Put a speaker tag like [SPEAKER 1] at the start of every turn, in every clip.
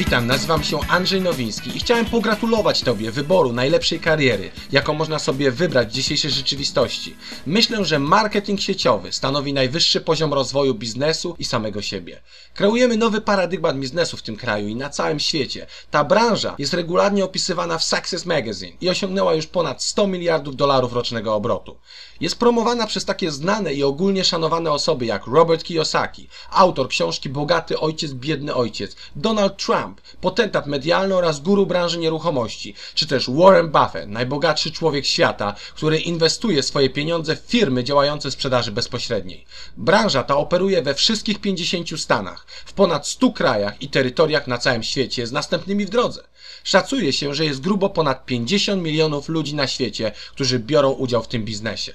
[SPEAKER 1] Witam, nazywam się Andrzej Nowiński i chciałem pogratulować Tobie wyboru najlepszej kariery, jaką można sobie wybrać w dzisiejszej rzeczywistości. Myślę, że marketing sieciowy stanowi najwyższy poziom rozwoju biznesu i samego siebie. Kreujemy nowy paradygmat biznesu w tym kraju i na całym świecie. Ta branża jest regularnie opisywana w Success Magazine i osiągnęła już ponad 100 miliardów dolarów rocznego obrotu. Jest promowana przez takie znane i ogólnie szanowane osoby jak Robert Kiyosaki, autor książki Bogaty Ojciec, Biedny Ojciec, Donald Trump, potentat medialny oraz guru branży nieruchomości, czy też Warren Buffett, najbogatszy człowiek świata, który inwestuje swoje pieniądze w firmy działające w sprzedaży bezpośredniej. Branża ta operuje we wszystkich 50 stanach, w ponad 100 krajach i terytoriach na całym świecie z następnymi w drodze. Szacuje się, że jest grubo ponad 50 milionów ludzi na świecie, którzy biorą udział w tym biznesie.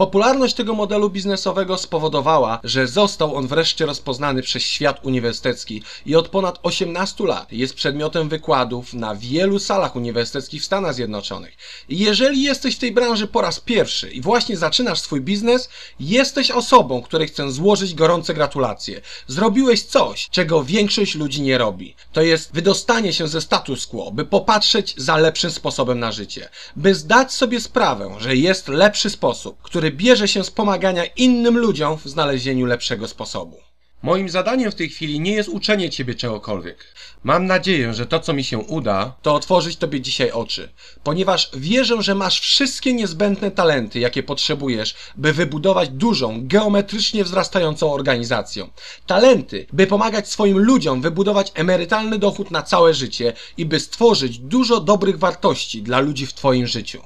[SPEAKER 1] Popularność tego modelu biznesowego spowodowała, że został on wreszcie rozpoznany przez świat uniwersytecki i od ponad 18 lat jest przedmiotem wykładów na wielu salach uniwersyteckich w Stanach Zjednoczonych. I jeżeli jesteś w tej branży po raz pierwszy i właśnie zaczynasz swój biznes, jesteś osobą, której chcę złożyć gorące gratulacje. Zrobiłeś coś, czego większość ludzi nie robi. To jest wydostanie się ze status quo, by popatrzeć za lepszym sposobem na życie. By zdać sobie sprawę, że jest lepszy sposób, który bierze się z pomagania innym ludziom w znalezieniu lepszego sposobu. Moim zadaniem w tej chwili nie jest uczenie Ciebie czegokolwiek. Mam nadzieję, że to, co mi się uda, to otworzyć Tobie dzisiaj oczy, ponieważ wierzę, że masz wszystkie niezbędne talenty, jakie potrzebujesz, by wybudować dużą, geometrycznie wzrastającą organizację. Talenty, by pomagać swoim ludziom wybudować emerytalny dochód na całe życie i by stworzyć dużo dobrych wartości dla ludzi w Twoim życiu.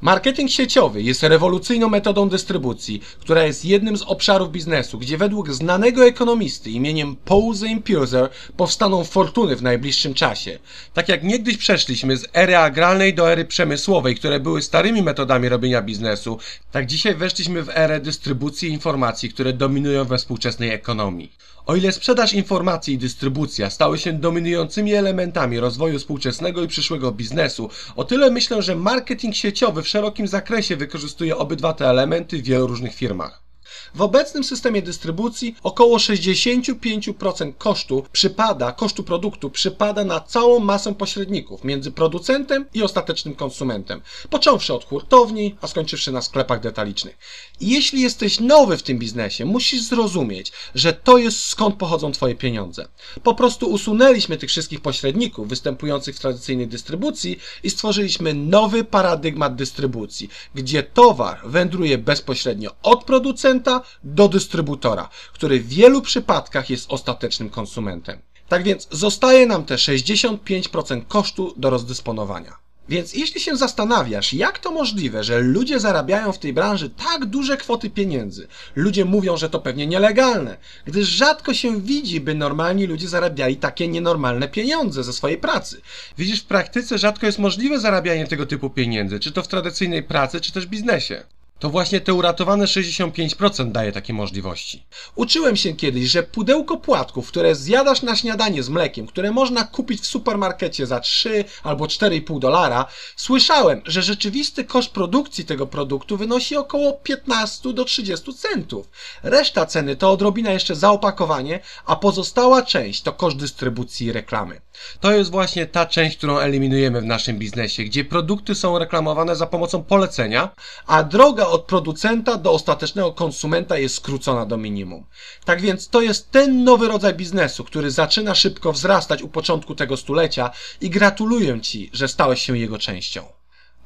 [SPEAKER 1] Marketing sieciowy jest rewolucyjną metodą dystrybucji, która jest jednym z obszarów biznesu, gdzie według znanego ekonomisty imieniem Paul Zimpuser powstaną fortuny w najbliższym czasie. Tak jak niegdyś przeszliśmy z ery agralnej do ery przemysłowej, które były starymi metodami robienia biznesu, tak dzisiaj weszliśmy w erę dystrybucji informacji, które dominują we współczesnej ekonomii. O ile sprzedaż informacji i dystrybucja stały się dominującymi elementami rozwoju współczesnego i przyszłego biznesu, o tyle myślę, że marketing sieciowy w szerokim zakresie wykorzystuje obydwa te elementy w wielu różnych firmach. W obecnym systemie dystrybucji około 65% kosztu przypada, kosztu produktu przypada na całą masę pośredników między producentem i ostatecznym konsumentem, począwszy od hurtowni, a skończywszy na sklepach detalicznych. Jeśli jesteś nowy w tym biznesie, musisz zrozumieć, że to jest skąd pochodzą Twoje pieniądze. Po prostu usunęliśmy tych wszystkich pośredników występujących w tradycyjnej dystrybucji i stworzyliśmy nowy paradygmat dystrybucji, gdzie towar wędruje bezpośrednio od producenta do dystrybutora, który w wielu przypadkach jest ostatecznym konsumentem. Tak więc zostaje nam te 65% kosztu do rozdysponowania. Więc jeśli się zastanawiasz, jak to możliwe, że ludzie zarabiają w tej branży tak duże kwoty pieniędzy, ludzie mówią, że to pewnie nielegalne, gdyż rzadko się widzi, by normalni ludzie zarabiali takie nienormalne pieniądze ze swojej pracy. Widzisz, w praktyce rzadko jest możliwe zarabianie tego typu pieniędzy, czy to w tradycyjnej pracy, czy też biznesie. To właśnie te uratowane 65% daje takie możliwości. Uczyłem się kiedyś, że pudełko płatków, które zjadasz na śniadanie z mlekiem, które można kupić w supermarkecie za 3 albo 4,5 dolara, słyszałem, że rzeczywisty koszt produkcji tego produktu wynosi około 15 do 30 centów. Reszta ceny to odrobina jeszcze zaopakowanie, a pozostała część to koszt dystrybucji i reklamy. To jest właśnie ta część, którą eliminujemy w naszym biznesie, gdzie produkty są reklamowane za pomocą polecenia, a droga od producenta do ostatecznego konsumenta jest skrócona do minimum. Tak więc to jest ten nowy rodzaj biznesu, który zaczyna szybko wzrastać u początku tego stulecia i gratuluję Ci, że stałeś się jego częścią.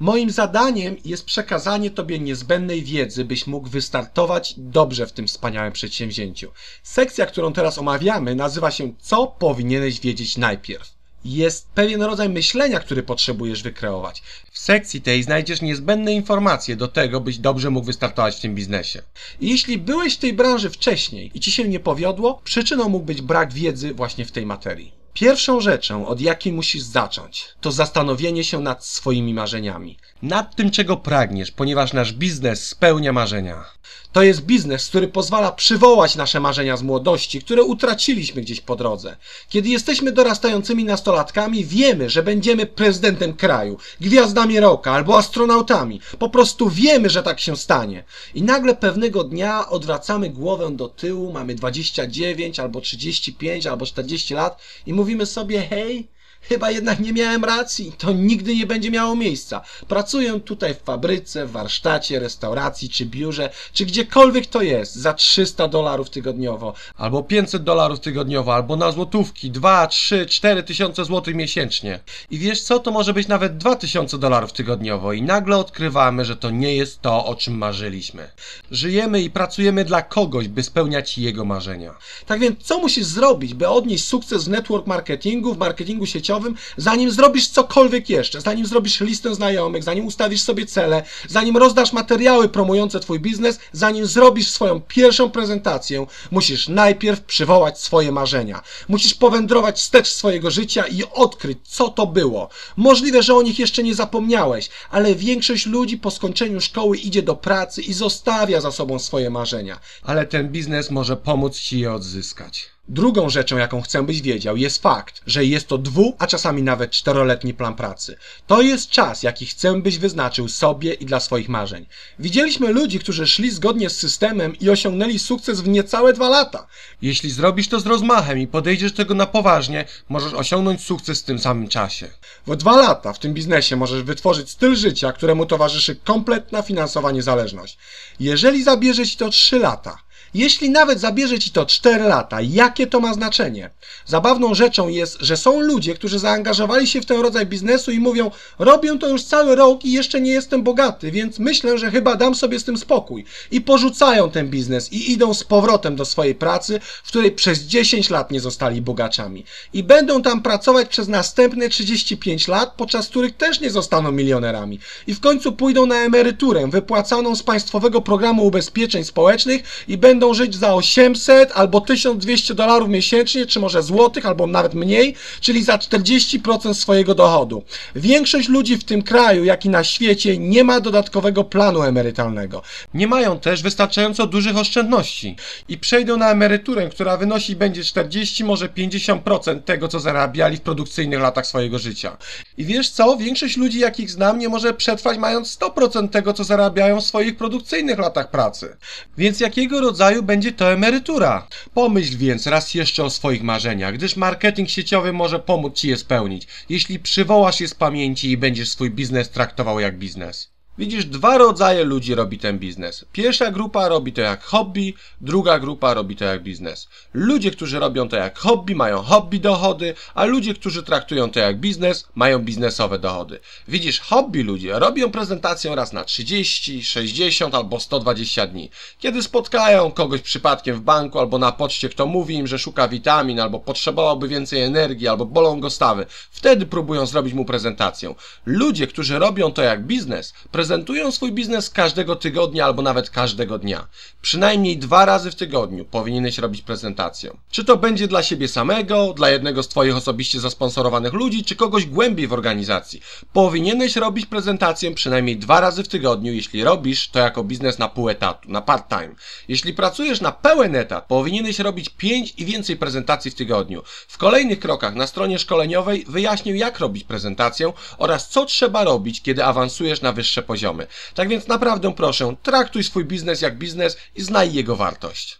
[SPEAKER 1] Moim zadaniem jest przekazanie Tobie niezbędnej wiedzy, byś mógł wystartować dobrze w tym wspaniałym przedsięwzięciu. Sekcja, którą teraz omawiamy, nazywa się Co powinieneś wiedzieć najpierw jest pewien rodzaj myślenia, który potrzebujesz wykreować. W sekcji tej znajdziesz niezbędne informacje do tego, byś dobrze mógł wystartować w tym biznesie. Jeśli byłeś w tej branży wcześniej i ci się nie powiodło, przyczyną mógł być brak wiedzy właśnie w tej materii. Pierwszą rzeczą, od jakiej musisz zacząć, to zastanowienie się nad swoimi marzeniami. Nad tym, czego pragniesz, ponieważ nasz biznes spełnia marzenia. To jest biznes, który pozwala przywołać nasze marzenia z młodości, które utraciliśmy gdzieś po drodze. Kiedy jesteśmy dorastającymi nastolatkami, wiemy, że będziemy prezydentem kraju, gwiazdami roka albo astronautami. Po prostu wiemy, że tak się stanie. I nagle pewnego dnia odwracamy głowę do tyłu, mamy 29 albo 35 albo 40 lat i mówimy, sobie, hej, Chyba jednak nie miałem racji. To nigdy nie będzie miało miejsca. Pracuję tutaj w fabryce, w warsztacie, restauracji czy biurze, czy gdziekolwiek to jest, za 300 dolarów tygodniowo, albo 500 dolarów tygodniowo, albo na złotówki 2, 3, 4 tysiące złotych miesięcznie. I wiesz co, to może być nawet 2000 dolarów tygodniowo i nagle odkrywamy, że to nie jest to, o czym marzyliśmy. Żyjemy i pracujemy dla kogoś, by spełniać jego marzenia. Tak więc co musisz zrobić, by odnieść sukces w network marketingu, w marketingu sieciowym, zanim zrobisz cokolwiek jeszcze, zanim zrobisz listę znajomych, zanim ustawisz sobie cele, zanim rozdasz materiały promujące Twój biznes, zanim zrobisz swoją pierwszą prezentację, musisz najpierw przywołać swoje marzenia. Musisz powędrować wstecz swojego życia i odkryć, co to było. Możliwe, że o nich jeszcze nie zapomniałeś, ale większość ludzi po skończeniu szkoły idzie do pracy i zostawia za sobą swoje marzenia. Ale ten biznes może pomóc Ci je odzyskać. Drugą rzeczą, jaką chcę byś wiedział, jest fakt, że jest to dwu, a czasami nawet czteroletni plan pracy. To jest czas, jaki chcę byś wyznaczył sobie i dla swoich marzeń. Widzieliśmy ludzi, którzy szli zgodnie z systemem i osiągnęli sukces w niecałe dwa lata. Jeśli zrobisz to z rozmachem i podejdziesz do tego na poważnie, możesz osiągnąć sukces w tym samym czasie. W dwa lata w tym biznesie możesz wytworzyć styl życia, któremu towarzyszy kompletna finansowa niezależność. Jeżeli zabierze ci to trzy lata, jeśli nawet zabierze ci to 4 lata, jakie to ma znaczenie? Zabawną rzeczą jest, że są ludzie, którzy zaangażowali się w ten rodzaj biznesu i mówią: Robię to już cały rok i jeszcze nie jestem bogaty, więc myślę, że chyba dam sobie z tym spokój. I porzucają ten biznes i idą z powrotem do swojej pracy, w której przez 10 lat nie zostali bogaczami. I będą tam pracować przez następne 35 lat, podczas których też nie zostaną milionerami. I w końcu pójdą na emeryturę wypłacaną z państwowego programu ubezpieczeń społecznych i będą będą żyć za 800 albo 1200 dolarów miesięcznie, czy może złotych, albo nawet mniej, czyli za 40% swojego dochodu. Większość ludzi w tym kraju, jak i na świecie, nie ma dodatkowego planu emerytalnego. Nie mają też wystarczająco dużych oszczędności i przejdą na emeryturę, która wynosi będzie 40, może 50% tego, co zarabiali w produkcyjnych latach swojego życia. I wiesz co? Większość ludzi, jakich znam, nie może przetrwać mając 100% tego, co zarabiają w swoich produkcyjnych latach pracy. Więc jakiego rodzaju będzie to emerytura. Pomyśl więc raz jeszcze o swoich marzeniach, gdyż marketing sieciowy może pomóc Ci je spełnić, jeśli przywołasz je z pamięci i będziesz swój biznes traktował jak biznes. Widzisz, dwa rodzaje ludzi robi ten biznes. Pierwsza grupa robi to jak hobby, druga grupa robi to jak biznes. Ludzie, którzy robią to jak hobby, mają hobby dochody, a ludzie, którzy traktują to jak biznes, mają biznesowe dochody. Widzisz, hobby ludzie robią prezentację raz na 30, 60 albo 120 dni. Kiedy spotkają kogoś przypadkiem w banku albo na poczcie, kto mówi im, że szuka witamin, albo potrzebowałby więcej energii, albo bolą go stawy, wtedy próbują zrobić mu prezentację. Ludzie, którzy robią to jak biznes, prezentują swój biznes każdego tygodnia albo nawet każdego dnia. Przynajmniej dwa razy w tygodniu powinieneś robić prezentację. Czy to będzie dla siebie samego, dla jednego z Twoich osobiście zasponsorowanych ludzi, czy kogoś głębiej w organizacji. Powinieneś robić prezentację przynajmniej dwa razy w tygodniu, jeśli robisz to jako biznes na pół etatu, na part-time. Jeśli pracujesz na pełen etat, powinieneś robić pięć i więcej prezentacji w tygodniu. W kolejnych krokach na stronie szkoleniowej wyjaśnię jak robić prezentację oraz co trzeba robić, kiedy awansujesz na wyższe poziomy. Tak więc naprawdę proszę, traktuj swój biznes jak biznes i znaj jego wartość.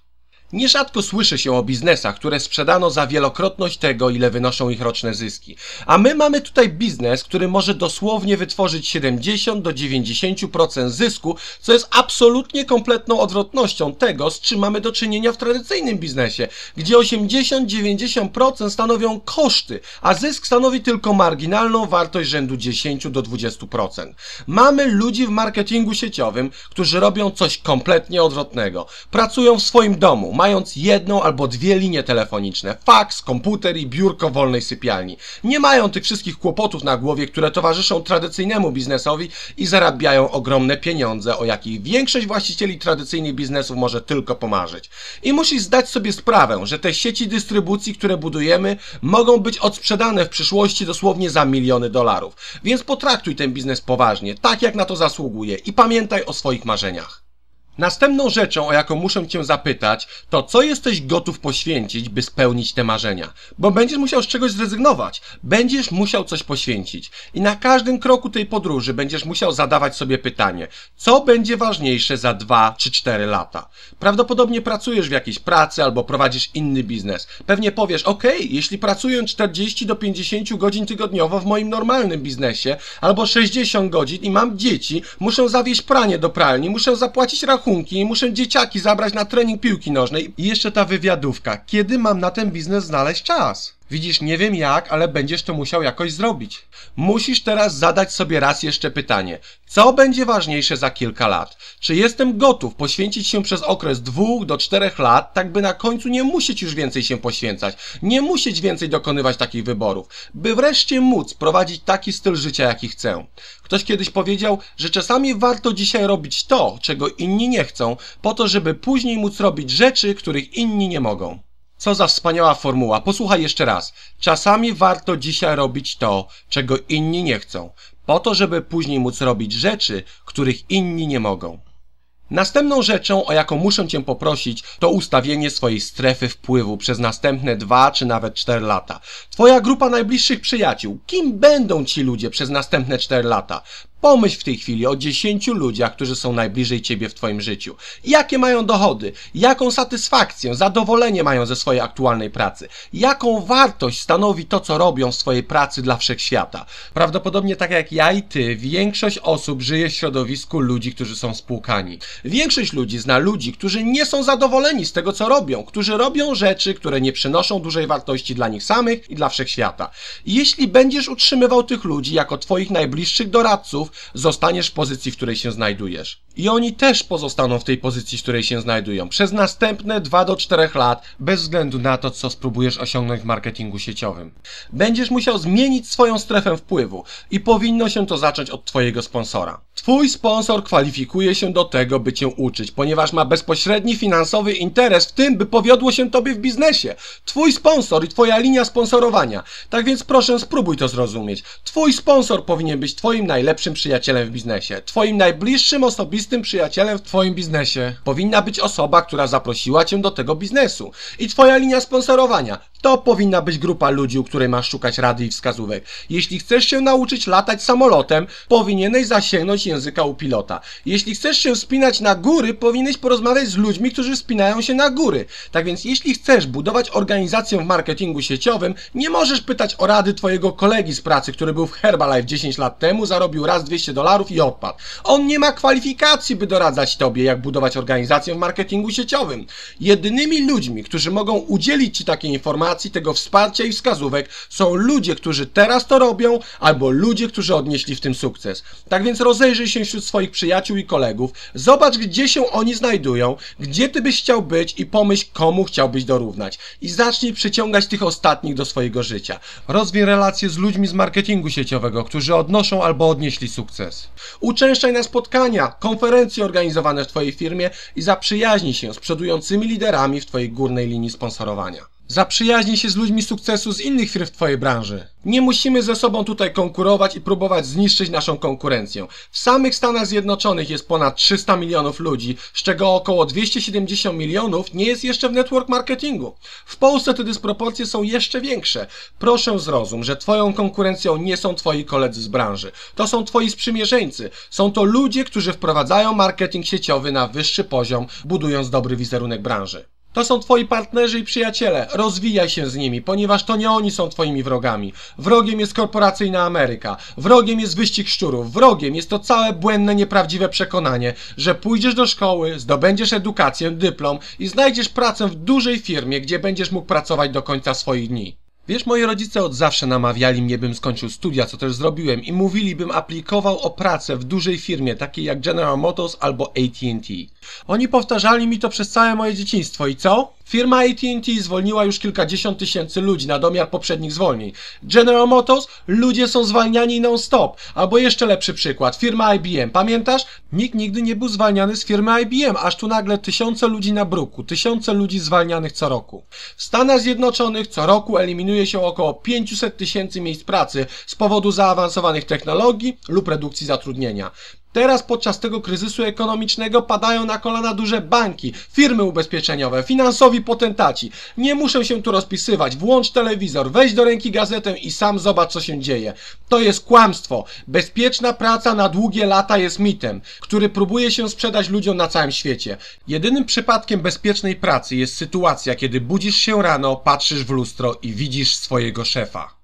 [SPEAKER 1] Nierzadko słyszy się o biznesach, które sprzedano za wielokrotność tego, ile wynoszą ich roczne zyski. A my mamy tutaj biznes, który może dosłownie wytworzyć 70 do 90% zysku, co jest absolutnie kompletną odwrotnością tego, z czym mamy do czynienia w tradycyjnym biznesie, gdzie 80-90% stanowią koszty, a zysk stanowi tylko marginalną wartość rzędu 10 do 20%. Mamy ludzi w marketingu sieciowym, którzy robią coś kompletnie odwrotnego. Pracują w swoim domu, mając jedną albo dwie linie telefoniczne, faks, komputer i biurko wolnej sypialni. Nie mają tych wszystkich kłopotów na głowie, które towarzyszą tradycyjnemu biznesowi i zarabiają ogromne pieniądze, o jakich większość właścicieli tradycyjnych biznesów może tylko pomarzyć. I musisz zdać sobie sprawę, że te sieci dystrybucji, które budujemy, mogą być odsprzedane w przyszłości dosłownie za miliony dolarów. Więc potraktuj ten biznes poważnie, tak jak na to zasługuje i pamiętaj o swoich marzeniach. Następną rzeczą, o jaką muszę Cię zapytać, to co jesteś gotów poświęcić, by spełnić te marzenia? Bo będziesz musiał z czegoś zrezygnować, będziesz musiał coś poświęcić. I na każdym kroku tej podróży będziesz musiał zadawać sobie pytanie, co będzie ważniejsze za dwa czy cztery lata? Prawdopodobnie pracujesz w jakiejś pracy albo prowadzisz inny biznes. Pewnie powiesz, ok, jeśli pracuję 40 do 50 godzin tygodniowo w moim normalnym biznesie, albo 60 godzin i mam dzieci, muszę zawieźć pranie do pralni, muszę zapłacić rachunki, muszę dzieciaki zabrać na trening piłki nożnej i jeszcze ta wywiadówka. Kiedy mam na ten biznes znaleźć czas? Widzisz, nie wiem jak, ale będziesz to musiał jakoś zrobić. Musisz teraz zadać sobie raz jeszcze pytanie. Co będzie ważniejsze za kilka lat? Czy jestem gotów poświęcić się przez okres dwóch do czterech lat, tak by na końcu nie musieć już więcej się poświęcać, nie musieć więcej dokonywać takich wyborów, by wreszcie móc prowadzić taki styl życia, jaki chcę? Ktoś kiedyś powiedział, że czasami warto dzisiaj robić to, czego inni nie chcą, po to, żeby później móc robić rzeczy, których inni nie mogą. Co za wspaniała formuła. Posłuchaj jeszcze raz. Czasami warto dzisiaj robić to, czego inni nie chcą, po to, żeby później móc robić rzeczy, których inni nie mogą. Następną rzeczą, o jaką muszę Cię poprosić, to ustawienie swojej strefy wpływu przez następne dwa czy nawet cztery lata. Twoja grupa najbliższych przyjaciół. Kim będą ci ludzie przez następne cztery lata? Pomyśl w tej chwili o 10 ludziach, którzy są najbliżej Ciebie w Twoim życiu. Jakie mają dochody? Jaką satysfakcję, zadowolenie mają ze swojej aktualnej pracy? Jaką wartość stanowi to, co robią w swojej pracy dla wszechświata? Prawdopodobnie tak jak ja i Ty, większość osób żyje w środowisku ludzi, którzy są spłukani. Większość ludzi zna ludzi, którzy nie są zadowoleni z tego, co robią, którzy robią rzeczy, które nie przynoszą dużej wartości dla nich samych i dla wszechświata. Jeśli będziesz utrzymywał tych ludzi jako Twoich najbliższych doradców, zostaniesz w pozycji, w której się znajdujesz. I oni też pozostaną w tej pozycji, w której się znajdują przez następne 2 do 4 lat, bez względu na to, co spróbujesz osiągnąć w marketingu sieciowym. Będziesz musiał zmienić swoją strefę wpływu i powinno się to zacząć od Twojego sponsora. Twój sponsor kwalifikuje się do tego, by Cię uczyć, ponieważ ma bezpośredni finansowy interes w tym, by powiodło się Tobie w biznesie. Twój sponsor i Twoja linia sponsorowania. Tak więc proszę, spróbuj to zrozumieć. Twój sponsor powinien być Twoim najlepszym przyjacielem w biznesie, Twoim najbliższym osobistym przyjacielem w Twoim biznesie. Powinna być osoba, która zaprosiła Cię do tego biznesu. I Twoja linia sponsorowania. To powinna być grupa ludzi, u której masz szukać rady i wskazówek. Jeśli chcesz się nauczyć latać samolotem, powinieneś zasięgnąć języka u pilota. Jeśli chcesz się wspinać na góry, powinieneś porozmawiać z ludźmi, którzy wspinają się na góry. Tak więc jeśli chcesz budować organizację w marketingu sieciowym, nie możesz pytać o rady twojego kolegi z pracy, który był w Herbalife 10 lat temu, zarobił raz 200 dolarów i odpadł. On nie ma kwalifikacji, by doradzać tobie, jak budować organizację w marketingu sieciowym. Jedynymi ludźmi, którzy mogą udzielić ci takiej informacji, tego wsparcia i wskazówek są ludzie, którzy teraz to robią, albo ludzie, którzy odnieśli w tym sukces. Tak więc rozejrzyj się wśród swoich przyjaciół i kolegów, zobacz, gdzie się oni znajdują, gdzie ty byś chciał być i pomyśl, komu chciałbyś dorównać. I zacznij przyciągać tych ostatnich do swojego życia. Rozwij relacje z ludźmi z marketingu sieciowego, którzy odnoszą albo odnieśli sukces. Uczęszczaj na spotkania, konferencje organizowane w twojej firmie i zaprzyjaźnij się z przodującymi liderami w twojej górnej linii sponsorowania. Zaprzyjaźnij się z ludźmi sukcesu z innych firm w Twojej branży. Nie musimy ze sobą tutaj konkurować i próbować zniszczyć naszą konkurencję. W samych Stanach Zjednoczonych jest ponad 300 milionów ludzi, z czego około 270 milionów nie jest jeszcze w network marketingu. W Polsce te dysproporcje są jeszcze większe. Proszę zrozum, że Twoją konkurencją nie są Twoi koledzy z branży. To są Twoi sprzymierzeńcy. Są to ludzie, którzy wprowadzają marketing sieciowy na wyższy poziom, budując dobry wizerunek branży. To są twoi partnerzy i przyjaciele. Rozwijaj się z nimi, ponieważ to nie oni są twoimi wrogami. Wrogiem jest korporacyjna Ameryka. Wrogiem jest wyścig szczurów. Wrogiem jest to całe błędne, nieprawdziwe przekonanie, że pójdziesz do szkoły, zdobędziesz edukację, dyplom i znajdziesz pracę w dużej firmie, gdzie będziesz mógł pracować do końca swoich dni. Wiesz, moi rodzice od zawsze namawiali mnie, bym skończył studia, co też zrobiłem, i mówili, bym aplikował o pracę w dużej firmie, takiej jak General Motors albo AT&T. Oni powtarzali mi to przez całe moje dzieciństwo i co? Firma AT&T zwolniła już kilkadziesiąt tysięcy ludzi na domiar poprzednich zwolnień. General Motors, ludzie są zwalniani non-stop. Albo jeszcze lepszy przykład, firma IBM. Pamiętasz? Nikt nigdy nie był zwalniany z firmy IBM, aż tu nagle tysiące ludzi na bruku, tysiące ludzi zwalnianych co roku. W Stanach Zjednoczonych co roku eliminuje się około 500 tysięcy miejsc pracy z powodu zaawansowanych technologii lub redukcji zatrudnienia. Teraz podczas tego kryzysu ekonomicznego padają na kolana duże banki, firmy ubezpieczeniowe, finansowi potentaci. Nie muszę się tu rozpisywać. Włącz telewizor, weź do ręki gazetę i sam zobacz co się dzieje. To jest kłamstwo. Bezpieczna praca na długie lata jest mitem, który próbuje się sprzedać ludziom na całym świecie. Jedynym przypadkiem bezpiecznej pracy jest sytuacja, kiedy budzisz się rano, patrzysz w lustro i widzisz swojego szefa.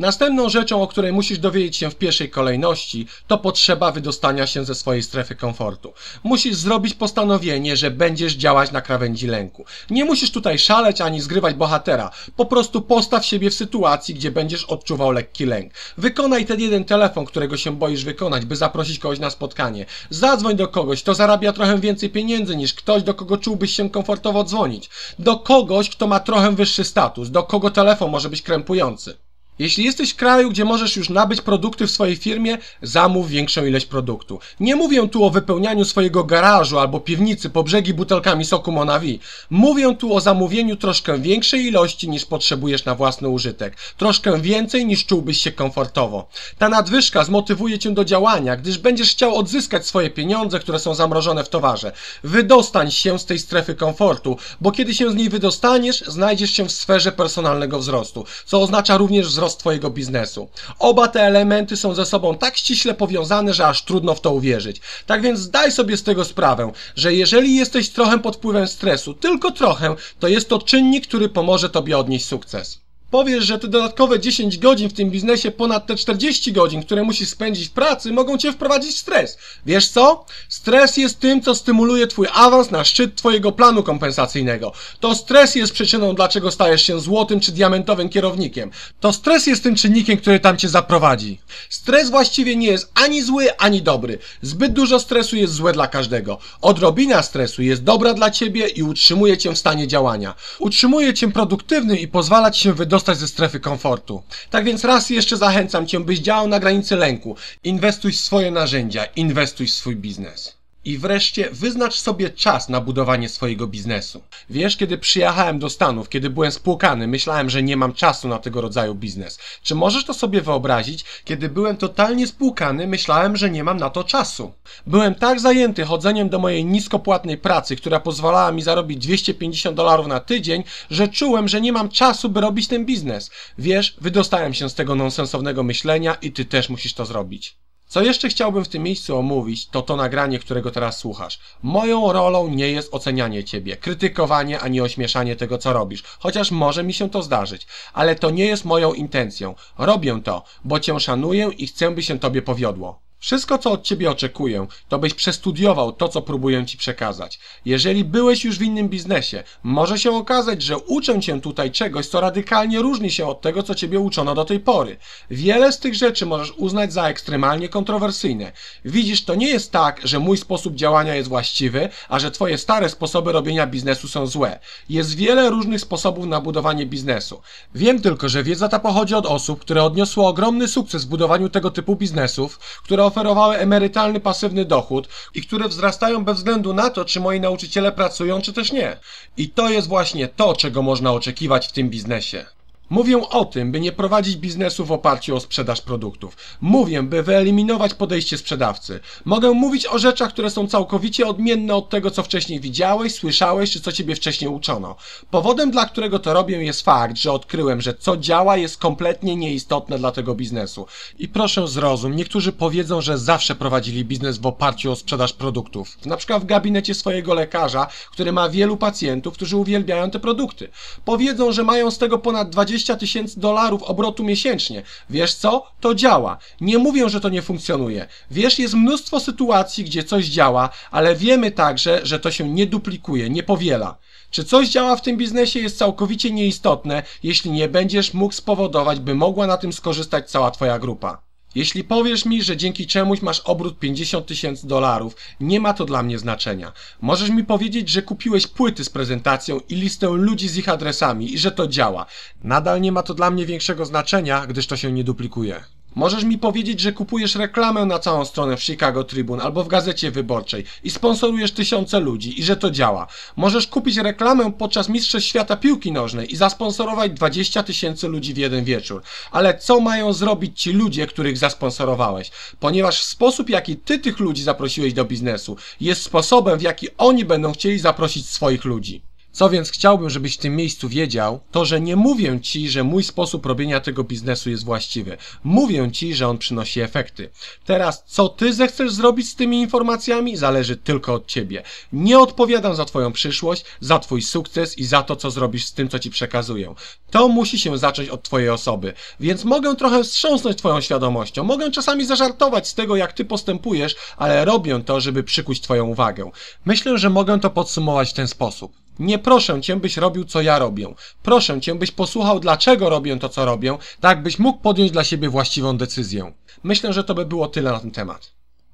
[SPEAKER 1] Następną rzeczą, o której musisz dowiedzieć się w pierwszej kolejności, to potrzeba wydostania się ze swojej strefy komfortu. Musisz zrobić postanowienie, że będziesz działać na krawędzi lęku. Nie musisz tutaj szaleć ani zgrywać bohatera. Po prostu postaw siebie w sytuacji, gdzie będziesz odczuwał lekki lęk. Wykonaj ten jeden telefon, którego się boisz wykonać, by zaprosić kogoś na spotkanie. Zadzwoń do kogoś, kto zarabia trochę więcej pieniędzy niż ktoś, do kogo czułbyś się komfortowo dzwonić. Do kogoś, kto ma trochę wyższy status, do kogo telefon może być krępujący. Jeśli jesteś w kraju, gdzie możesz już nabyć produkty w swojej firmie, zamów większą ilość produktu. Nie mówię tu o wypełnianiu swojego garażu albo piwnicy po brzegi butelkami soku Monavi. Mówię tu o zamówieniu troszkę większej ilości niż potrzebujesz na własny użytek. Troszkę więcej niż czułbyś się komfortowo. Ta nadwyżka zmotywuje cię do działania, gdyż będziesz chciał odzyskać swoje pieniądze, które są zamrożone w towarze. Wydostań się z tej strefy komfortu, bo kiedy się z niej wydostaniesz, znajdziesz się w sferze personalnego wzrostu, co oznacza również wzrost Twojego biznesu. Oba te elementy są ze sobą tak ściśle powiązane, że aż trudno w to uwierzyć. Tak więc zdaj sobie z tego sprawę, że jeżeli jesteś trochę pod wpływem stresu, tylko trochę, to jest to czynnik, który pomoże Tobie odnieść sukces powiesz, że te dodatkowe 10 godzin w tym biznesie ponad te 40 godzin, które musisz spędzić w pracy, mogą cię wprowadzić w stres. Wiesz co? Stres jest tym, co stymuluje twój awans na szczyt twojego planu kompensacyjnego. To stres jest przyczyną, dlaczego stajesz się złotym czy diamentowym kierownikiem. To stres jest tym czynnikiem, który tam cię zaprowadzi. Stres właściwie nie jest ani zły, ani dobry. Zbyt dużo stresu jest złe dla każdego. Odrobina stresu jest dobra dla ciebie i utrzymuje cię w stanie działania. Utrzymuje cię produktywnym i pozwala ci się wydostać ze strefy komfortu. Tak więc raz jeszcze zachęcam Cię, byś działał na granicy lęku. Inwestuj w swoje narzędzia, inwestuj w swój biznes. I wreszcie wyznacz sobie czas na budowanie swojego biznesu. Wiesz, kiedy przyjechałem do Stanów, kiedy byłem spłukany, myślałem, że nie mam czasu na tego rodzaju biznes. Czy możesz to sobie wyobrazić? Kiedy byłem totalnie spłukany, myślałem, że nie mam na to czasu. Byłem tak zajęty chodzeniem do mojej niskopłatnej pracy, która pozwalała mi zarobić 250 dolarów na tydzień, że czułem, że nie mam czasu, by robić ten biznes. Wiesz, wydostałem się z tego nonsensownego myślenia i ty też musisz to zrobić. Co jeszcze chciałbym w tym miejscu omówić, to to nagranie, którego teraz słuchasz. Moją rolą nie jest ocenianie ciebie, krytykowanie ani ośmieszanie tego, co robisz, chociaż może mi się to zdarzyć, ale to nie jest moją intencją. Robię to, bo cię szanuję i chcę, by się tobie powiodło. Wszystko, co od ciebie oczekuję, to byś przestudiował to, co próbuję ci przekazać. Jeżeli byłeś już w innym biznesie, może się okazać, że uczę cię tutaj czegoś, co radykalnie różni się od tego, co ciebie uczono do tej pory. Wiele z tych rzeczy możesz uznać za ekstremalnie kontrowersyjne. Widzisz, to nie jest tak, że mój sposób działania jest właściwy, a że twoje stare sposoby robienia biznesu są złe. Jest wiele różnych sposobów na budowanie biznesu. Wiem tylko, że wiedza ta pochodzi od osób, które odniosły ogromny sukces w budowaniu tego typu biznesów, które oferowały emerytalny pasywny dochód i które wzrastają bez względu na to, czy moi nauczyciele pracują, czy też nie. I to jest właśnie to, czego można oczekiwać w tym biznesie. Mówię o tym, by nie prowadzić biznesu w oparciu o sprzedaż produktów. Mówię, by wyeliminować podejście sprzedawcy. Mogę mówić o rzeczach, które są całkowicie odmienne od tego, co wcześniej widziałeś, słyszałeś, czy co ciebie wcześniej uczono. Powodem, dla którego to robię, jest fakt, że odkryłem, że co działa, jest kompletnie nieistotne dla tego biznesu. I proszę zrozum, niektórzy powiedzą, że zawsze prowadzili biznes w oparciu o sprzedaż produktów. Na przykład w gabinecie swojego lekarza, który ma wielu pacjentów, którzy uwielbiają te produkty. Powiedzą, że mają z tego ponad 20 20 tysięcy dolarów obrotu miesięcznie. Wiesz co? To działa. Nie mówię, że to nie funkcjonuje. Wiesz, jest mnóstwo sytuacji, gdzie coś działa, ale wiemy także, że to się nie duplikuje, nie powiela. Czy coś działa w tym biznesie jest całkowicie nieistotne, jeśli nie będziesz mógł spowodować, by mogła na tym skorzystać cała Twoja grupa. Jeśli powiesz mi, że dzięki czemuś masz obrót 50 tysięcy dolarów, nie ma to dla mnie znaczenia. Możesz mi powiedzieć, że kupiłeś płyty z prezentacją i listę ludzi z ich adresami i że to działa. Nadal nie ma to dla mnie większego znaczenia, gdyż to się nie duplikuje. Możesz mi powiedzieć, że kupujesz reklamę na całą stronę w Chicago Tribune albo w Gazecie Wyborczej i sponsorujesz tysiące ludzi i że to działa. Możesz kupić reklamę podczas Mistrzostw Świata Piłki Nożnej i zasponsorować 20 tysięcy ludzi w jeden wieczór. Ale co mają zrobić ci ludzie, których zasponsorowałeś? Ponieważ sposób, jaki ty tych ludzi zaprosiłeś do biznesu, jest sposobem, w jaki oni będą chcieli zaprosić swoich ludzi. Co więc chciałbym, żebyś w tym miejscu wiedział, to że nie mówię ci, że mój sposób robienia tego biznesu jest właściwy. Mówię ci, że on przynosi efekty. Teraz, co ty zechcesz zrobić z tymi informacjami, zależy tylko od ciebie. Nie odpowiadam za twoją przyszłość, za twój sukces i za to, co zrobisz z tym, co ci przekazuję. To musi się zacząć od twojej osoby. Więc mogę trochę wstrząsnąć twoją świadomością. Mogę czasami zażartować z tego, jak ty postępujesz, ale robię to, żeby przykuć twoją uwagę. Myślę, że mogę to podsumować w ten sposób. Nie proszę cię, byś robił, co ja robię. Proszę cię, byś posłuchał, dlaczego robię to, co robię, tak byś mógł podjąć dla siebie właściwą decyzję. Myślę, że to by było tyle na ten temat.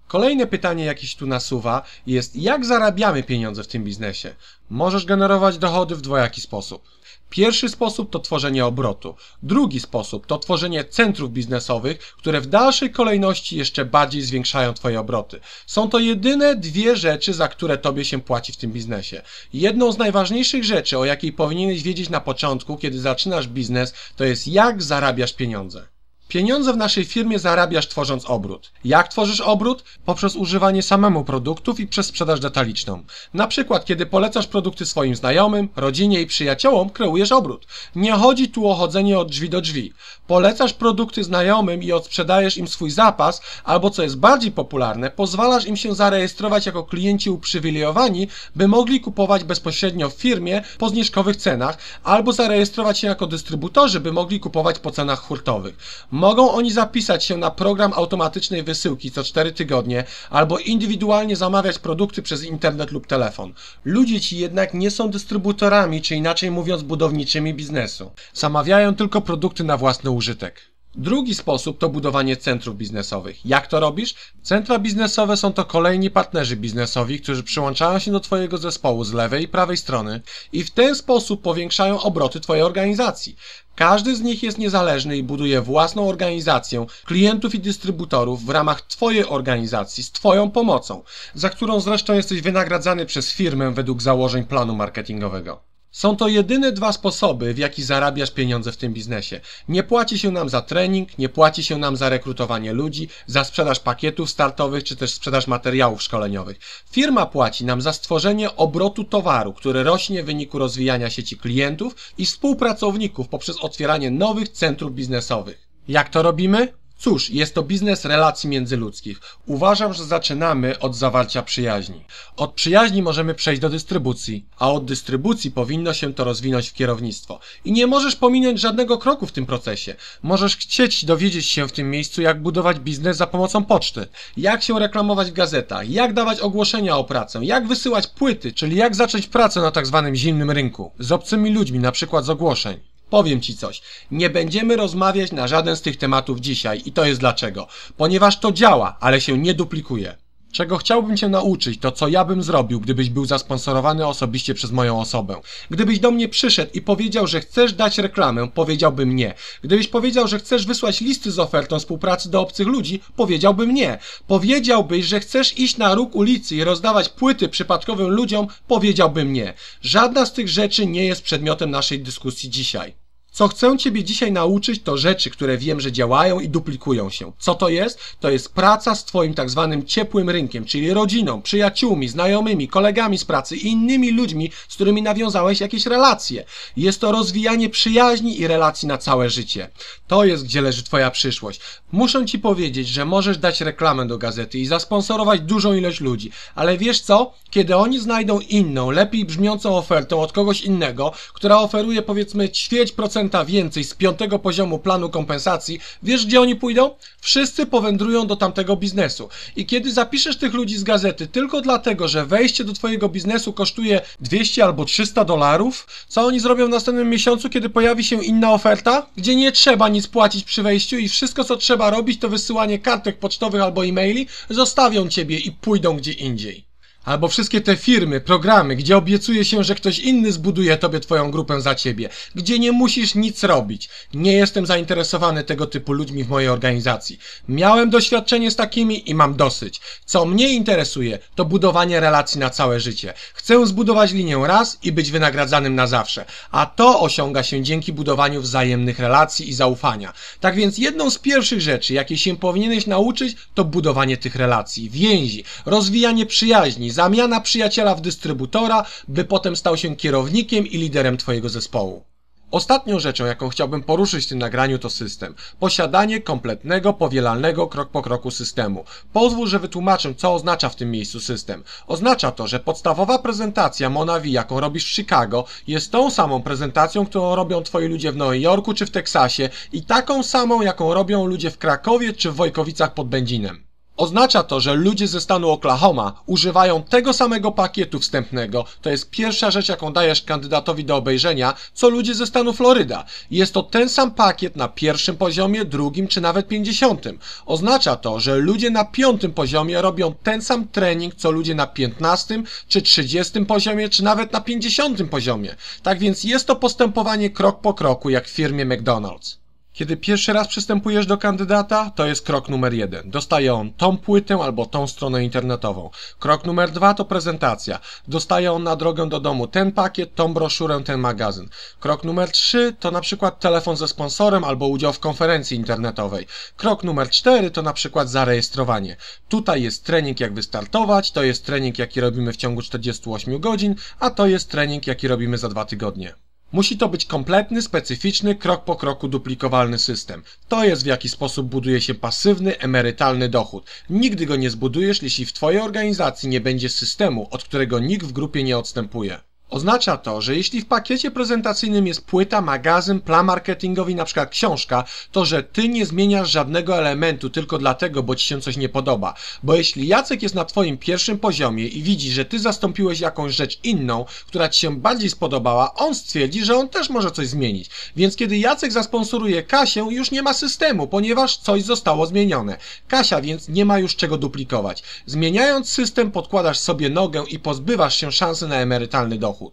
[SPEAKER 1] Kolejne pytanie, jakieś tu nasuwa, jest jak zarabiamy pieniądze w tym biznesie? Możesz generować dochody w dwojaki sposób. Pierwszy sposób to tworzenie obrotu. Drugi sposób to tworzenie centrów biznesowych, które w dalszej kolejności jeszcze bardziej zwiększają Twoje obroty. Są to jedyne dwie rzeczy, za które Tobie się płaci w tym biznesie. Jedną z najważniejszych rzeczy, o jakiej powinieneś wiedzieć na początku, kiedy zaczynasz biznes, to jest jak zarabiasz pieniądze. Pieniądze w naszej firmie zarabiasz tworząc obrót. Jak tworzysz obrót? Poprzez używanie samemu produktów i przez sprzedaż detaliczną. Na przykład, kiedy polecasz produkty swoim znajomym, rodzinie i przyjaciołom, kreujesz obrót. Nie chodzi tu o chodzenie od drzwi do drzwi. Polecasz produkty znajomym i odsprzedajesz im swój zapas, albo co jest bardziej popularne, pozwalasz im się zarejestrować jako klienci uprzywilejowani, by mogli kupować bezpośrednio w firmie po zniżkowych cenach, albo zarejestrować się jako dystrybutorzy, by mogli kupować po cenach hurtowych. Mogą oni zapisać się na program automatycznej wysyłki co 4 tygodnie albo indywidualnie zamawiać produkty przez internet lub telefon. Ludzie ci jednak nie są dystrybutorami, czy inaczej mówiąc budowniczymi biznesu. Zamawiają tylko produkty na własny użytek. Drugi sposób to budowanie centrów biznesowych. Jak to robisz? Centra biznesowe są to kolejni partnerzy biznesowi, którzy przyłączają się do Twojego zespołu z lewej i prawej strony i w ten sposób powiększają obroty Twojej organizacji. Każdy z nich jest niezależny i buduje własną organizację klientów i dystrybutorów w ramach Twojej organizacji z Twoją pomocą, za którą zresztą jesteś wynagradzany przez firmę według założeń planu marketingowego. Są to jedyne dwa sposoby, w jaki zarabiasz pieniądze w tym biznesie. Nie płaci się nam za trening, nie płaci się nam za rekrutowanie ludzi, za sprzedaż pakietów startowych czy też sprzedaż materiałów szkoleniowych. Firma płaci nam za stworzenie obrotu towaru, który rośnie w wyniku rozwijania sieci klientów i współpracowników poprzez otwieranie nowych centrów biznesowych. Jak to robimy? Cóż, jest to biznes relacji międzyludzkich. Uważam, że zaczynamy od zawarcia przyjaźni. Od przyjaźni możemy przejść do dystrybucji, a od dystrybucji powinno się to rozwinąć w kierownictwo. I nie możesz pominąć żadnego kroku w tym procesie. Możesz chcieć dowiedzieć się w tym miejscu, jak budować biznes za pomocą poczty, jak się reklamować w gazetach, jak dawać ogłoszenia o pracę, jak wysyłać płyty, czyli jak zacząć pracę na tak zwanym zimnym rynku, z obcymi ludźmi, na przykład z ogłoszeń. Powiem Ci coś. Nie będziemy rozmawiać na żaden z tych tematów dzisiaj i to jest dlaczego. Ponieważ to działa, ale się nie duplikuje. Czego chciałbym Cię nauczyć, to co ja bym zrobił, gdybyś był zasponsorowany osobiście przez moją osobę. Gdybyś do mnie przyszedł i powiedział, że chcesz dać reklamę, powiedziałbym nie. Gdybyś powiedział, że chcesz wysłać listy z ofertą współpracy do obcych ludzi, powiedziałbym nie. Powiedziałbyś, że chcesz iść na róg ulicy i rozdawać płyty przypadkowym ludziom, powiedziałbym nie. Żadna z tych rzeczy nie jest przedmiotem naszej dyskusji dzisiaj. Co chcę Ciebie dzisiaj nauczyć, to rzeczy, które wiem, że działają i duplikują się. Co to jest? To jest praca z Twoim tak zwanym ciepłym rynkiem, czyli rodziną, przyjaciółmi, znajomymi, kolegami z pracy i innymi ludźmi, z którymi nawiązałeś jakieś relacje. Jest to rozwijanie przyjaźni i relacji na całe życie. To jest, gdzie leży Twoja przyszłość. Muszę Ci powiedzieć, że możesz dać reklamę do gazety i zasponsorować dużą ilość ludzi, ale wiesz co? Kiedy oni znajdą inną, lepiej brzmiącą ofertę od kogoś innego, która oferuje powiedzmy ćwierć procent więcej z piątego poziomu planu kompensacji, wiesz gdzie oni pójdą? Wszyscy powędrują do tamtego biznesu. I kiedy zapiszesz tych ludzi z gazety tylko dlatego, że wejście do twojego biznesu kosztuje 200 albo 300 dolarów, co oni zrobią w następnym miesiącu, kiedy pojawi się inna oferta, gdzie nie trzeba nic płacić przy wejściu i wszystko co trzeba robić to wysyłanie kartek pocztowych albo e-maili, zostawią ciebie i pójdą gdzie indziej. Albo wszystkie te firmy, programy, gdzie obiecuje się, że ktoś inny zbuduje tobie twoją grupę za ciebie, gdzie nie musisz nic robić. Nie jestem zainteresowany tego typu ludźmi w mojej organizacji. Miałem doświadczenie z takimi i mam dosyć. Co mnie interesuje, to budowanie relacji na całe życie. Chcę zbudować linię raz i być wynagradzanym na zawsze. A to osiąga się dzięki budowaniu wzajemnych relacji i zaufania. Tak więc jedną z pierwszych rzeczy, jakie się powinieneś nauczyć, to budowanie tych relacji, więzi, rozwijanie przyjaźni, zamiana przyjaciela w dystrybutora, by potem stał się kierownikiem i liderem Twojego zespołu. Ostatnią rzeczą, jaką chciałbym poruszyć w tym nagraniu, to system. Posiadanie kompletnego, powielalnego, krok po kroku systemu. Pozwól, że wytłumaczę, co oznacza w tym miejscu system. Oznacza to, że podstawowa prezentacja Monavi, jaką robisz w Chicago, jest tą samą prezentacją, którą robią Twoi ludzie w Nowym Jorku czy w Teksasie i taką samą, jaką robią ludzie w Krakowie czy w Wojkowicach pod Będzinem. Oznacza to, że ludzie ze stanu Oklahoma używają tego samego pakietu wstępnego. To jest pierwsza rzecz, jaką dajesz kandydatowi do obejrzenia, co ludzie ze stanu Floryda. Jest to ten sam pakiet na pierwszym poziomie, drugim czy nawet pięćdziesiątym. Oznacza to, że ludzie na piątym poziomie robią ten sam trening, co ludzie na piętnastym czy trzydziestym poziomie, czy nawet na pięćdziesiątym poziomie. Tak więc jest to postępowanie krok po kroku, jak w firmie McDonald's. Kiedy pierwszy raz przystępujesz do kandydata, to jest krok numer jeden. Dostaje on tą płytę albo tą stronę internetową. Krok numer dwa to prezentacja. Dostaje on na drogę do domu ten pakiet, tą broszurę, ten magazyn. Krok numer trzy to na przykład telefon ze sponsorem albo udział w konferencji internetowej. Krok numer cztery to na przykład zarejestrowanie. Tutaj jest trening jak wystartować, to jest trening jaki robimy w ciągu 48 godzin, a to jest trening jaki robimy za dwa tygodnie. Musi to być kompletny, specyficzny, krok po kroku duplikowalny system. To jest w jaki sposób buduje się pasywny, emerytalny dochód. Nigdy go nie zbudujesz, jeśli w Twojej organizacji nie będzie systemu, od którego nikt w grupie nie odstępuje. Oznacza to, że jeśli w pakiecie prezentacyjnym jest płyta, magazyn, plan marketingowy, na przykład książka, to że ty nie zmieniasz żadnego elementu tylko dlatego, bo ci się coś nie podoba. Bo jeśli Jacek jest na twoim pierwszym poziomie i widzi, że ty zastąpiłeś jakąś rzecz inną, która ci się bardziej spodobała, on stwierdzi, że on też może coś zmienić. Więc kiedy Jacek zasponsoruje Kasię, już nie ma systemu, ponieważ coś zostało zmienione. Kasia więc nie ma już czego duplikować. Zmieniając system, podkładasz sobie nogę i pozbywasz się szansy na emerytalny dochód.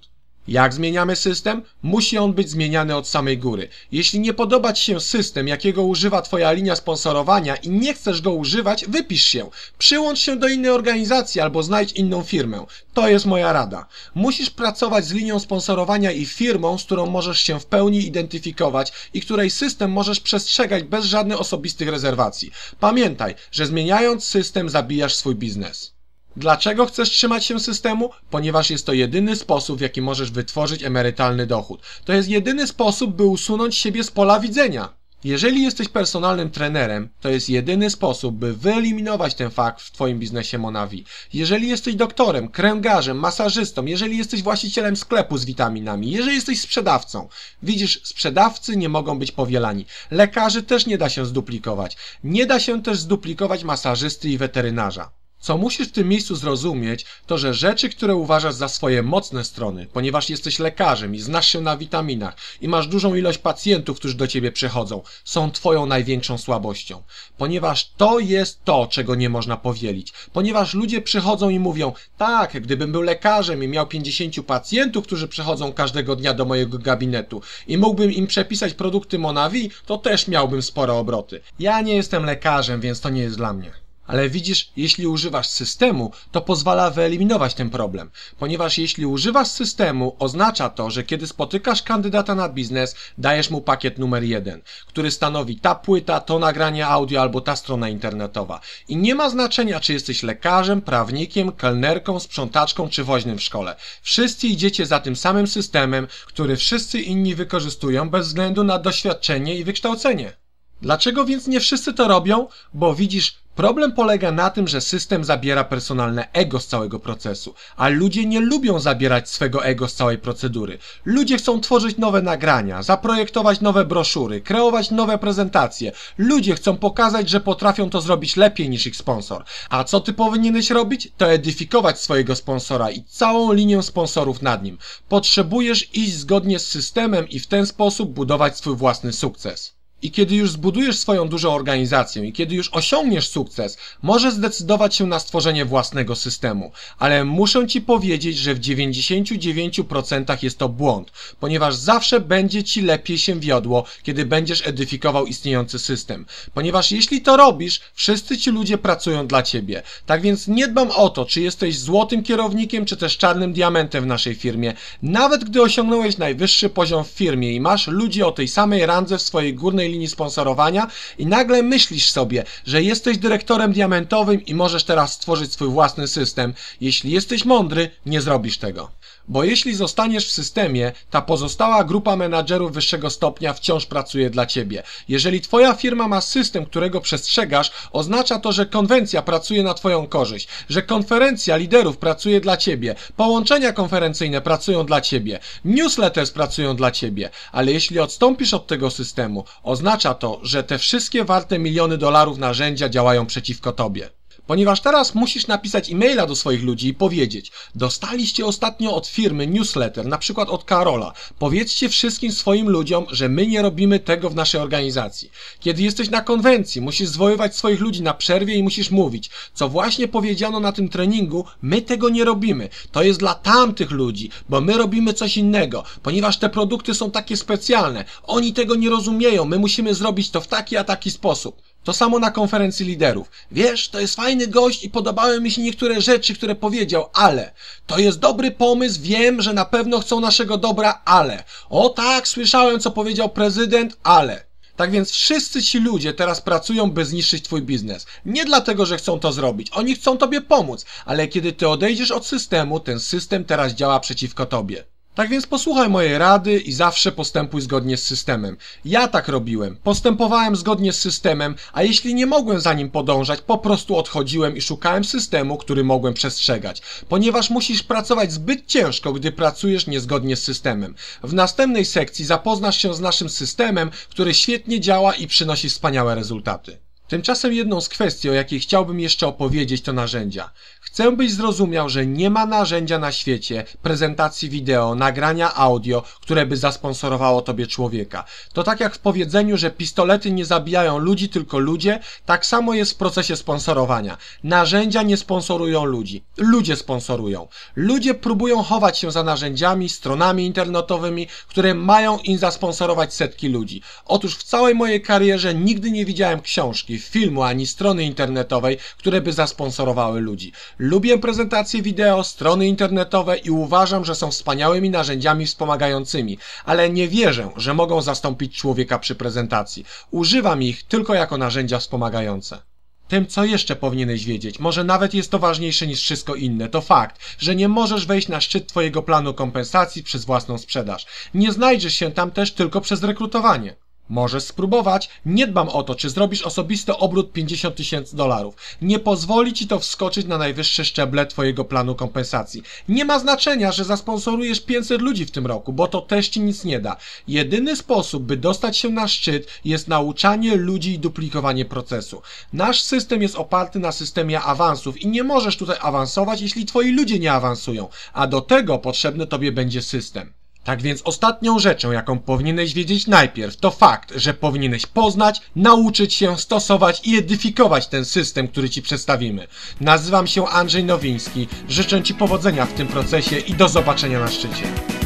[SPEAKER 1] Jak zmieniamy system? Musi on być zmieniany od samej góry. Jeśli nie podoba Ci się system, jakiego używa Twoja linia sponsorowania i nie chcesz go używać, wypisz się. Przyłącz się do innej organizacji albo znajdź inną firmę. To jest moja rada. Musisz pracować z linią sponsorowania i firmą, z którą możesz się w pełni identyfikować i której system możesz przestrzegać bez żadnych osobistych rezerwacji. Pamiętaj, że zmieniając system zabijasz swój biznes. Dlaczego chcesz trzymać się systemu? Ponieważ jest to jedyny sposób, w jaki możesz wytworzyć emerytalny dochód. To jest jedyny sposób, by usunąć siebie z pola widzenia. Jeżeli jesteś personalnym trenerem, to jest jedyny sposób, by wyeliminować ten fakt w Twoim biznesie Monavi. Jeżeli jesteś doktorem, kręgarzem, masażystą, jeżeli jesteś właścicielem sklepu z witaminami, jeżeli jesteś sprzedawcą, widzisz, sprzedawcy nie mogą być powielani. Lekarzy też nie da się zduplikować. Nie da się też zduplikować masażysty i weterynarza. Co musisz w tym miejscu zrozumieć, to że rzeczy, które uważasz za swoje mocne strony, ponieważ jesteś lekarzem i znasz się na witaminach i masz dużą ilość pacjentów, którzy do ciebie przychodzą, są twoją największą słabością. Ponieważ to jest to, czego nie można powielić. Ponieważ ludzie przychodzą i mówią, tak, gdybym był lekarzem i miał 50 pacjentów, którzy przychodzą każdego dnia do mojego gabinetu i mógłbym im przepisać produkty Monavi, to też miałbym spore obroty. Ja nie jestem lekarzem, więc to nie jest dla mnie. Ale widzisz, jeśli używasz systemu, to pozwala wyeliminować ten problem. Ponieważ jeśli używasz systemu, oznacza to, że kiedy spotykasz kandydata na biznes, dajesz mu pakiet numer jeden, który stanowi ta płyta, to nagranie audio albo ta strona internetowa. I nie ma znaczenia, czy jesteś lekarzem, prawnikiem, kelnerką, sprzątaczką czy woźnym w szkole. Wszyscy idziecie za tym samym systemem, który wszyscy inni wykorzystują bez względu na doświadczenie i wykształcenie. Dlaczego więc nie wszyscy to robią? Bo widzisz, problem polega na tym, że system zabiera personalne ego z całego procesu, a ludzie nie lubią zabierać swego ego z całej procedury. Ludzie chcą tworzyć nowe nagrania, zaprojektować nowe broszury, kreować nowe prezentacje. Ludzie chcą pokazać, że potrafią to zrobić lepiej niż ich sponsor. A co ty powinieneś robić? To edyfikować swojego sponsora i całą linię sponsorów nad nim. Potrzebujesz iść zgodnie z systemem i w ten sposób budować swój własny sukces. I kiedy już zbudujesz swoją dużą organizację i kiedy już osiągniesz sukces, możesz zdecydować się na stworzenie własnego systemu. Ale muszę Ci powiedzieć, że w 99% jest to błąd, ponieważ zawsze będzie Ci lepiej się wiodło, kiedy będziesz edyfikował istniejący system. Ponieważ jeśli to robisz, wszyscy Ci ludzie pracują dla Ciebie. Tak więc nie dbam o to, czy jesteś złotym kierownikiem, czy też czarnym diamentem w naszej firmie. Nawet gdy osiągnąłeś najwyższy poziom w firmie i masz ludzi o tej samej randze w swojej górnej linii sponsorowania i nagle myślisz sobie, że jesteś dyrektorem diamentowym i możesz teraz stworzyć swój własny system. Jeśli jesteś mądry, nie zrobisz tego. Bo jeśli zostaniesz w systemie, ta pozostała grupa menadżerów wyższego stopnia wciąż pracuje dla ciebie. Jeżeli twoja firma ma system, którego przestrzegasz, oznacza to, że konwencja pracuje na twoją korzyść, że konferencja liderów pracuje dla ciebie, połączenia konferencyjne pracują dla ciebie, newsletters pracują dla ciebie, ale jeśli odstąpisz od tego systemu, oznacza to, że te wszystkie warte miliony dolarów narzędzia działają przeciwko tobie. Ponieważ teraz musisz napisać e-maila do swoich ludzi i powiedzieć: Dostaliście ostatnio od firmy newsletter, na przykład od Karola. Powiedzcie wszystkim swoim ludziom, że my nie robimy tego w naszej organizacji. Kiedy jesteś na konwencji, musisz zwoływać swoich ludzi na przerwie i musisz mówić, co właśnie powiedziano na tym treningu, my tego nie robimy. To jest dla tamtych ludzi, bo my robimy coś innego, ponieważ te produkty są takie specjalne. Oni tego nie rozumieją, my musimy zrobić to w taki a taki sposób. To samo na konferencji liderów. Wiesz, to jest fajny gość i podobały mi się niektóre rzeczy, które powiedział, ale to jest dobry pomysł, wiem, że na pewno chcą naszego dobra, ale o tak, słyszałem co powiedział prezydent, ale. Tak więc wszyscy ci ludzie teraz pracują, by zniszczyć twój biznes. Nie dlatego, że chcą to zrobić. Oni chcą tobie pomóc, ale kiedy ty odejdziesz od systemu, ten system teraz działa przeciwko tobie. Tak więc posłuchaj mojej rady i zawsze postępuj zgodnie z systemem. Ja tak robiłem. Postępowałem zgodnie z systemem, a jeśli nie mogłem za nim podążać, po prostu odchodziłem i szukałem systemu, który mogłem przestrzegać. Ponieważ musisz pracować zbyt ciężko, gdy pracujesz niezgodnie z systemem. W następnej sekcji zapoznasz się z naszym systemem, który świetnie działa i przynosi wspaniałe rezultaty. Tymczasem jedną z kwestii, o jakiej chciałbym jeszcze opowiedzieć, to narzędzia. Chcę, byś zrozumiał, że nie ma narzędzia na świecie, prezentacji wideo, nagrania audio, które by zasponsorowało tobie człowieka. To tak jak w powiedzeniu, że pistolety nie zabijają ludzi, tylko ludzie, tak samo jest w procesie sponsorowania. Narzędzia nie sponsorują ludzi. Ludzie sponsorują. Ludzie próbują chować się za narzędziami, stronami internetowymi, które mają im zasponsorować setki ludzi. Otóż w całej mojej karierze nigdy nie widziałem książki, filmu ani strony internetowej, które by zasponsorowały ludzi. Lubię prezentacje wideo, strony internetowe i uważam, że są wspaniałymi narzędziami wspomagającymi, ale nie wierzę, że mogą zastąpić człowieka przy prezentacji. Używam ich tylko jako narzędzia wspomagające. Tym, co jeszcze powinieneś wiedzieć, może nawet jest to ważniejsze niż wszystko inne, to fakt, że nie możesz wejść na szczyt Twojego planu kompensacji przez własną sprzedaż. Nie znajdziesz się tam też tylko przez rekrutowanie. Możesz spróbować. Nie dbam o to, czy zrobisz osobisty obrót 50 tysięcy dolarów. Nie pozwoli ci to wskoczyć na najwyższe szczeble twojego planu kompensacji. Nie ma znaczenia, że zasponsorujesz 500 ludzi w tym roku, bo to też ci nic nie da. Jedyny sposób, by dostać się na szczyt jest nauczanie ludzi i duplikowanie procesu. Nasz system jest oparty na systemie awansów i nie możesz tutaj awansować, jeśli twoi ludzie nie awansują, a do tego potrzebny tobie będzie system. Tak więc ostatnią rzeczą, jaką powinieneś wiedzieć najpierw, to fakt, że powinieneś poznać, nauczyć się, stosować i edyfikować ten system, który Ci przedstawimy. Nazywam się Andrzej Nowiński, życzę Ci powodzenia w tym procesie i do zobaczenia na szczycie.